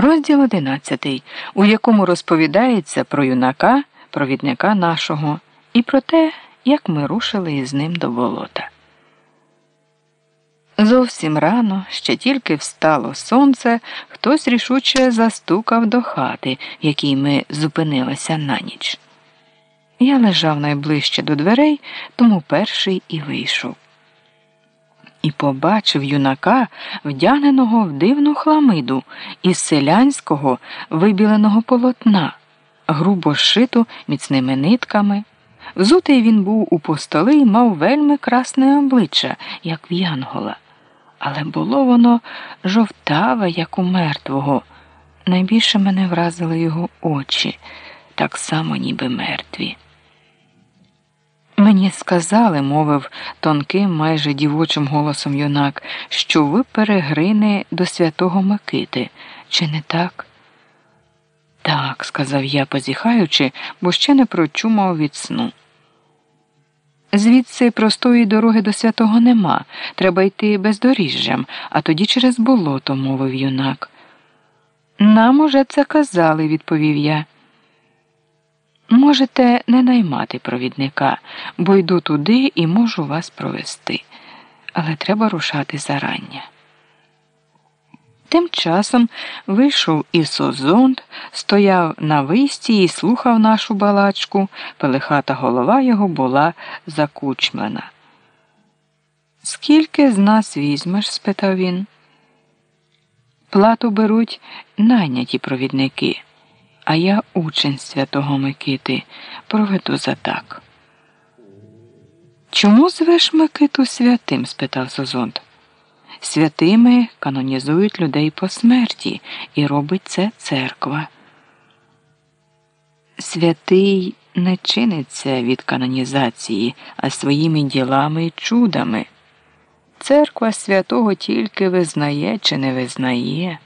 Розділ одинадцятий, у якому розповідається про юнака, провідника нашого, і про те, як ми рушили із ним до болота. Зовсім рано, ще тільки встало сонце, хтось рішуче застукав до хати, в якій ми зупинилися на ніч. Я лежав найближче до дверей, тому перший і вийшов. І побачив юнака, вдягненого в дивну хламиду із селянського вибіленого полотна, грубо шиту міцними нитками. Взутий він був у постоли і мав вельми красне обличчя, як в янгола. Але було воно жовтаве, як у мертвого. Найбільше мене вразили його очі, так само, ніби мертві. Мені сказали, мовив тонким, майже дівочим голосом юнак, що ви перегрини до святого Микити, чи не так? Так, сказав я, позіхаючи, бо ще не прочумав від сну. Звідси простої дороги до святого нема. Треба йти бездоріжжям, а тоді через болото, мовив юнак. Нам уже це казали, відповів я. Можете не наймати провідника, бо йду туди і можу вас провести, але треба рушати зарання. Тим часом вийшов і Созонд, стояв на висті і слухав нашу балачку, пелехата голова його була закучмлена. Скільки з нас візьмеш? спитав він. Плату беруть найняті провідники а я учень святого Микити, проведу за так. Чому звеш Микиту святим? спитав Созонт. Святими канонізують людей по смерті, і робить це церква. Святий не чиниться від канонізації, а своїми ділами і чудами. Церква святого тільки визнає чи не визнає.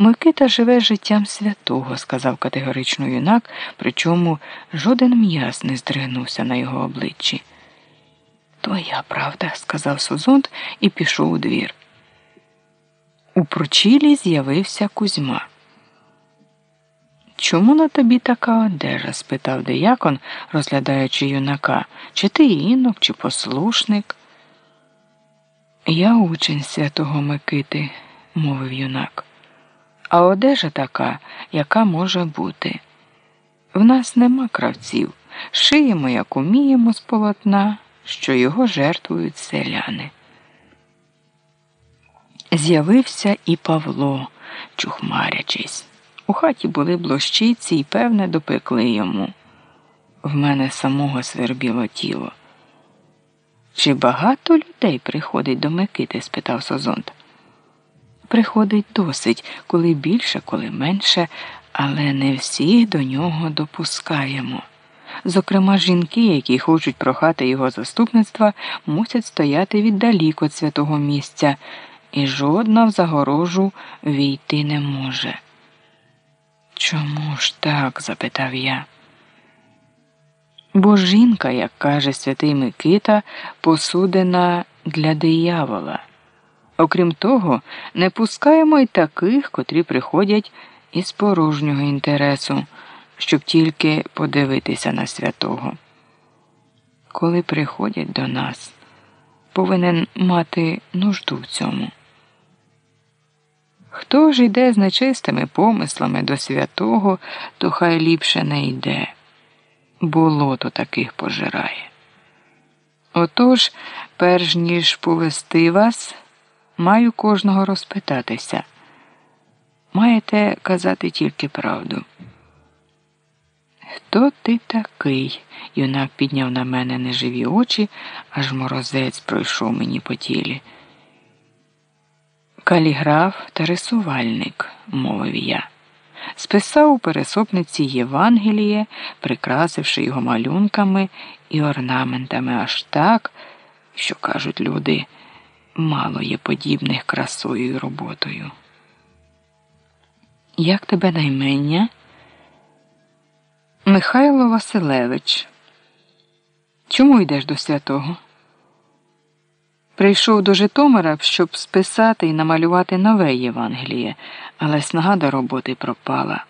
Микита живе життям святого, сказав категорично юнак, причому жоден м'яз не здригнувся на його обличчі. Твоя правда, сказав Сузунд і пішов у двір. У прочілі з'явився Кузьма. Чому на тобі така одежа? спитав деякон, розглядаючи юнака, чи ти інок, чи послушник? Я учень святого Микити, мовив юнак а одежа така, яка може бути. В нас нема кравців, шиємо, як уміємо з полотна, що його жертвують селяни. З'явився і Павло, чухмарячись. У хаті були блощиці і, певне, допекли йому. В мене самого свербіло тіло. Чи багато людей приходить до Микити? спитав Созонт приходить досить, коли більше, коли менше, але не всіх до нього допускаємо. Зокрема, жінки, які хочуть прохати його заступництва, мусять стояти віддалік від святого місця, і жодна в загорожу війти не може. Чому ж так? запитав я. Бо жінка, як каже святий Микита, посудена для диявола. Окрім того, не пускаємо й таких, котрі приходять із порожнього інтересу, щоб тільки подивитися на святого. Коли приходять до нас, повинен мати нужду в цьому. Хто ж йде з нечистими помислами до святого, то хай ліпше не йде, болото таких пожирає. Отож, перш ніж повести вас. Маю кожного розпитатися. Маєте казати тільки правду. Хто ти такий? Юнак підняв на мене неживі очі, аж морозець пройшов мені по тілі. Каліграф та рисувальник, мовив я, списав у пересопниці Євангеліє, прикрасивши його малюнками і орнаментами аж так, що кажуть люди мало є подібних красою і роботою. Як тебе наймення? Михайло Василевич. Чому йдеш до святого? Прийшов до Житомира, щоб списати і намалювати нове Євангеліє, але снага до роботи пропала.